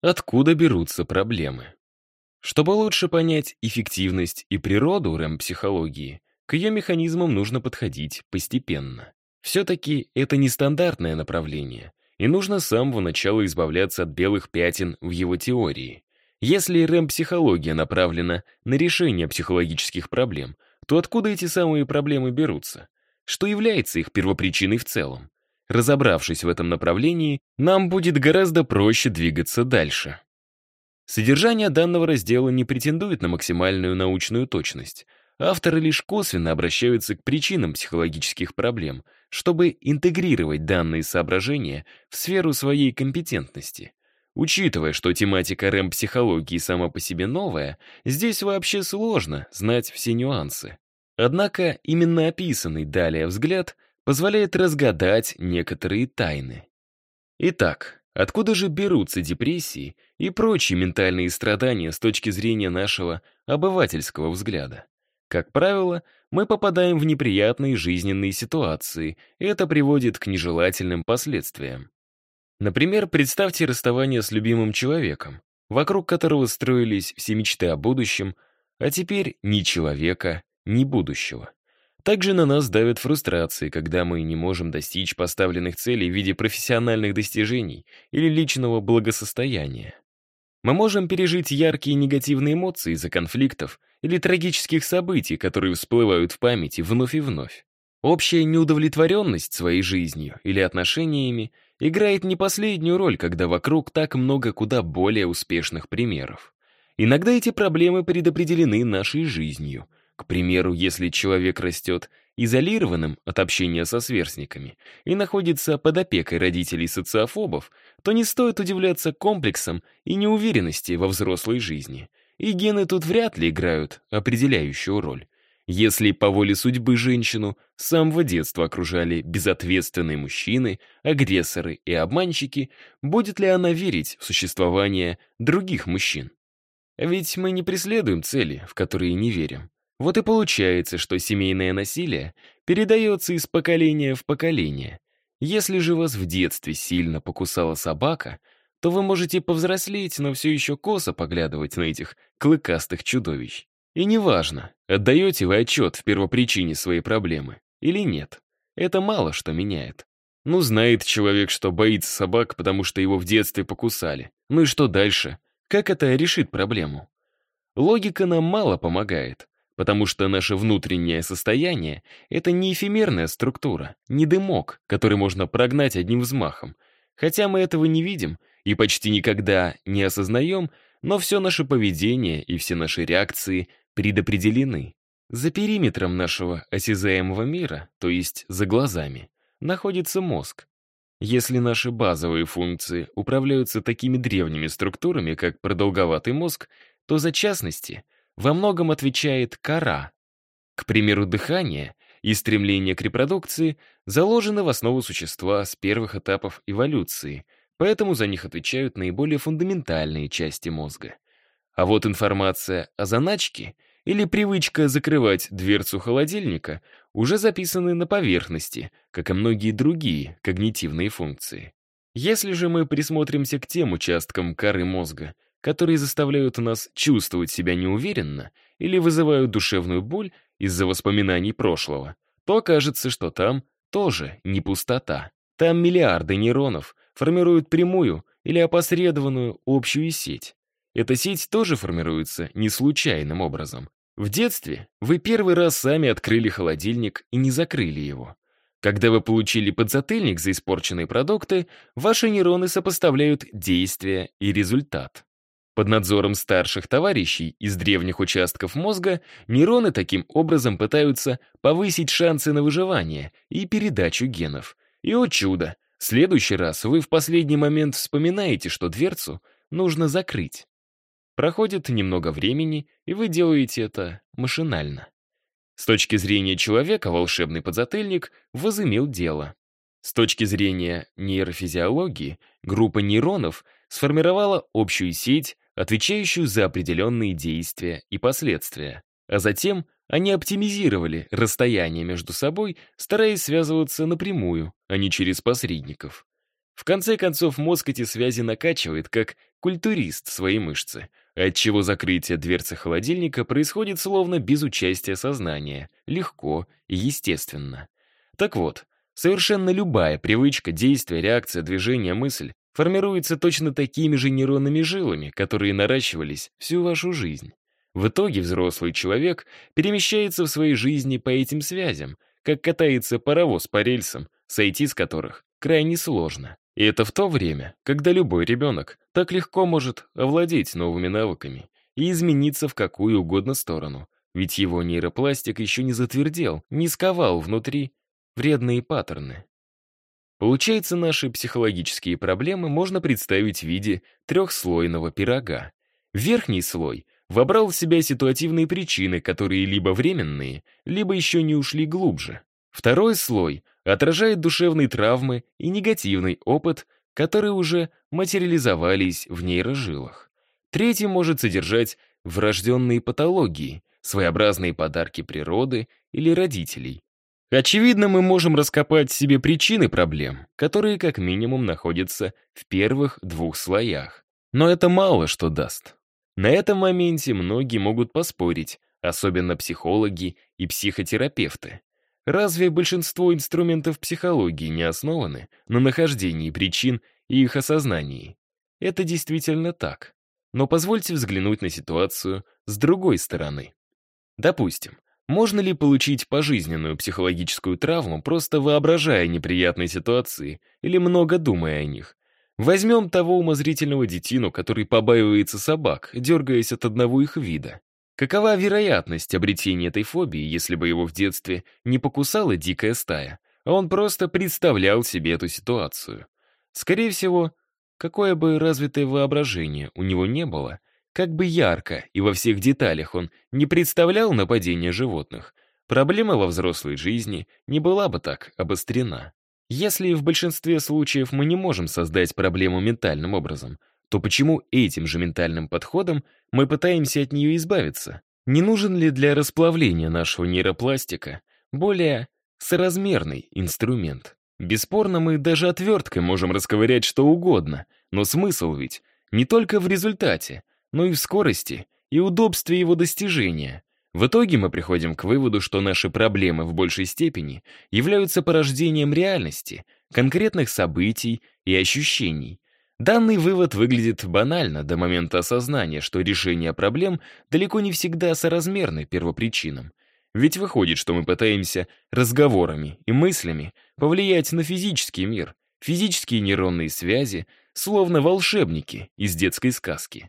Откуда берутся проблемы? Чтобы лучше понять эффективность и природу рэм-психологии, к ее механизмам нужно подходить постепенно. Все-таки это нестандартное направление, и нужно с самого начала избавляться от белых пятен в его теории. Если рэм-психология направлена на решение психологических проблем, то откуда эти самые проблемы берутся? Что является их первопричиной в целом? Разобравшись в этом направлении, нам будет гораздо проще двигаться дальше. Содержание данного раздела не претендует на максимальную научную точность. Авторы лишь косвенно обращаются к причинам психологических проблем, чтобы интегрировать данные соображения в сферу своей компетентности. Учитывая, что тематика рэм-психологии сама по себе новая, здесь вообще сложно знать все нюансы. Однако именно описанный далее взгляд позволяет разгадать некоторые тайны. Итак, откуда же берутся депрессии и прочие ментальные страдания с точки зрения нашего обывательского взгляда? Как правило, мы попадаем в неприятные жизненные ситуации, и это приводит к нежелательным последствиям. Например, представьте расставание с любимым человеком, вокруг которого строились все мечты о будущем, а теперь ни человека, ни будущего. Также на нас давят фрустрации, когда мы не можем достичь поставленных целей в виде профессиональных достижений или личного благосостояния. Мы можем пережить яркие негативные эмоции из-за конфликтов или трагических событий, которые всплывают в памяти вновь и вновь. Общая неудовлетворенность своей жизнью или отношениями играет не последнюю роль, когда вокруг так много куда более успешных примеров. Иногда эти проблемы предопределены нашей жизнью. К примеру, если человек растет изолированным от общения со сверстниками и находится под опекой родителей-социофобов, то не стоит удивляться комплексам и неуверенности во взрослой жизни. И гены тут вряд ли играют определяющую роль. Если по воле судьбы женщину с самого детства окружали безответственные мужчины, агрессоры и обманщики, будет ли она верить в существование других мужчин? Ведь мы не преследуем цели, в которые не верим. Вот и получается, что семейное насилие передается из поколения в поколение. Если же вас в детстве сильно покусала собака, то вы можете повзрослеть, но все еще косо поглядывать на этих клыкастых чудовищ. И неважно, отдаете вы отчет в первопричине своей проблемы или нет. Это мало что меняет. Ну, знает человек, что боится собак, потому что его в детстве покусали. Ну и что дальше? Как это решит проблему? Логика нам мало помогает, потому что наше внутреннее состояние — это не эфемерная структура, не дымок, который можно прогнать одним взмахом. Хотя мы этого не видим и почти никогда не осознаем, но все наше поведение и все наши реакции предопределены. За периметром нашего осязаемого мира, то есть за глазами, находится мозг. Если наши базовые функции управляются такими древними структурами, как продолговатый мозг, то за частности во многом отвечает кора. К примеру, дыхание и стремление к репродукции заложены в основу существа с первых этапов эволюции, поэтому за них отвечают наиболее фундаментальные части мозга. А вот информация о заначке — или привычка закрывать дверцу холодильника уже записаны на поверхности, как и многие другие когнитивные функции. Если же мы присмотримся к тем участкам коры мозга, которые заставляют нас чувствовать себя неуверенно или вызывают душевную боль из-за воспоминаний прошлого, то окажется, что там тоже не пустота. Там миллиарды нейронов формируют прямую или опосредованную общую сеть. Эта сеть тоже формируется не случайным образом. В детстве вы первый раз сами открыли холодильник и не закрыли его. Когда вы получили подзатыльник за испорченные продукты, ваши нейроны сопоставляют действие и результат. Под надзором старших товарищей из древних участков мозга нейроны таким образом пытаются повысить шансы на выживание и передачу генов. И, о чудо, в следующий раз вы в последний момент вспоминаете, что дверцу нужно закрыть. Проходит немного времени, и вы делаете это машинально. С точки зрения человека волшебный подзатыльник возымел дело. С точки зрения нейрофизиологии, группа нейронов сформировала общую сеть, отвечающую за определенные действия и последствия. А затем они оптимизировали расстояние между собой, стараясь связываться напрямую, а не через посредников. В конце концов, мозг эти связи накачивает, как культурист свои мышцы, отчего закрытие дверцы холодильника происходит словно без участия сознания, легко и естественно. Так вот, совершенно любая привычка, действие, реакция, движение, мысль формируется точно такими же нейронными жилами, которые наращивались всю вашу жизнь. В итоге взрослый человек перемещается в своей жизни по этим связям, как катается паровоз по рельсам, сойти с которых крайне сложно. И это в то время, когда любой ребенок так легко может овладеть новыми навыками и измениться в какую угодно сторону, ведь его нейропластик еще не затвердел, не сковал внутри вредные паттерны. Получается, наши психологические проблемы можно представить в виде трехслойного пирога. Верхний слой вобрал в себя ситуативные причины, которые либо временные, либо еще не ушли глубже. Второй слой отражает душевные травмы и негативный опыт, которые уже материализовались в нейрожилах. Третий может содержать врожденные патологии, своеобразные подарки природы или родителей. Очевидно, мы можем раскопать себе причины проблем, которые как минимум находятся в первых двух слоях. Но это мало что даст. На этом моменте многие могут поспорить, особенно психологи и психотерапевты. Разве большинство инструментов психологии не основаны на нахождении причин и их осознании? Это действительно так. Но позвольте взглянуть на ситуацию с другой стороны. Допустим, можно ли получить пожизненную психологическую травму, просто воображая неприятные ситуации или много думая о них? Возьмем того умозрительного детину, который побаивается собак, дергаясь от одного их вида. Какова вероятность обретения этой фобии, если бы его в детстве не покусала дикая стая, а он просто представлял себе эту ситуацию? Скорее всего, какое бы развитое воображение у него не было, как бы ярко и во всех деталях он не представлял нападения животных, проблема во взрослой жизни не была бы так обострена. Если в большинстве случаев мы не можем создать проблему ментальным образом, то почему этим же ментальным подходом мы пытаемся от нее избавиться? Не нужен ли для расплавления нашего нейропластика более соразмерный инструмент? Бесспорно, мы даже отверткой можем расковырять что угодно, но смысл ведь не только в результате, но и в скорости и удобстве его достижения. В итоге мы приходим к выводу, что наши проблемы в большей степени являются порождением реальности, конкретных событий и ощущений, Данный вывод выглядит банально до момента осознания, что решение проблем далеко не всегда соразмерны первопричинам. Ведь выходит, что мы пытаемся разговорами и мыслями повлиять на физический мир, физические нейронные связи, словно волшебники из детской сказки.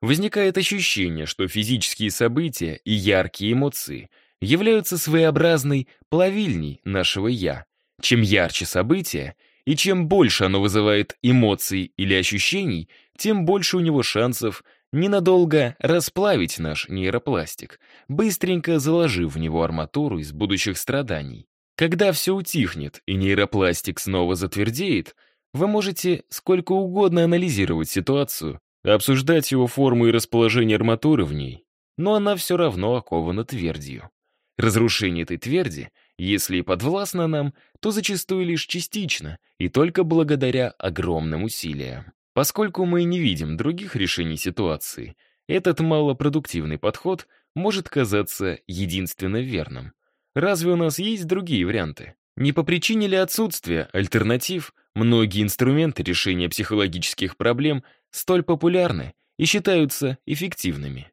Возникает ощущение, что физические события и яркие эмоции являются своеобразной плавильней нашего «я». Чем ярче события, и чем больше оно вызывает эмоций или ощущений, тем больше у него шансов ненадолго расплавить наш нейропластик, быстренько заложив в него арматуру из будущих страданий. Когда все утихнет и нейропластик снова затвердеет, вы можете сколько угодно анализировать ситуацию, обсуждать его форму и расположение арматуры в ней, но она все равно окована твердью. Разрушение этой тверди если и подвластна нам, то зачастую лишь частично и только благодаря огромным усилиям. Поскольку мы не видим других решений ситуации, этот малопродуктивный подход может казаться единственно верным. Разве у нас есть другие варианты? Не по причине ли отсутствия альтернатив многие инструменты решения психологических проблем столь популярны и считаются эффективными?